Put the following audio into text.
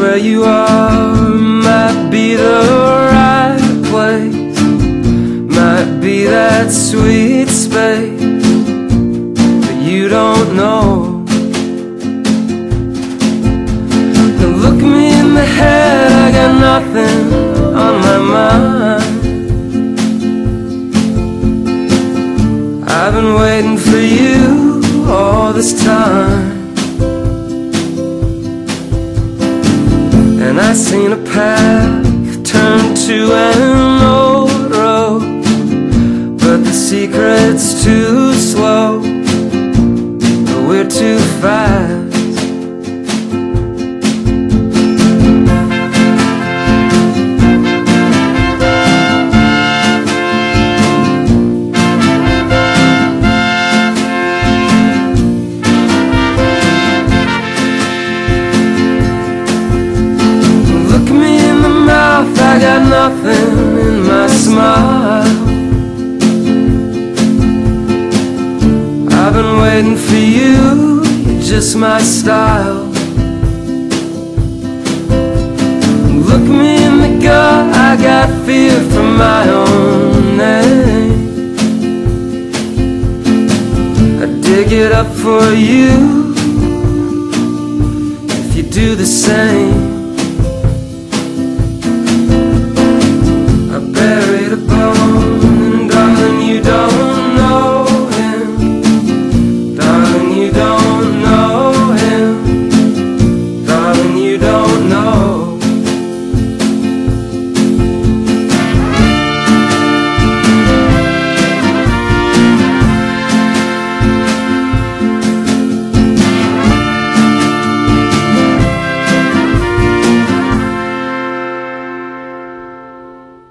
where you are might be the right place, might be that sweet space, but you don't know. Now look me in the head, I got nothing on my mind. I've been waiting for you all this time. I seen a path turn to an old road But the secret's too nothing in my smile. I've been waiting for you, you're just my style. Look me in the gut, I got fear for my own name. I dig it up for you if you do the same. the darling, you don't know him. Darling, you don't know him. Darling, you don't know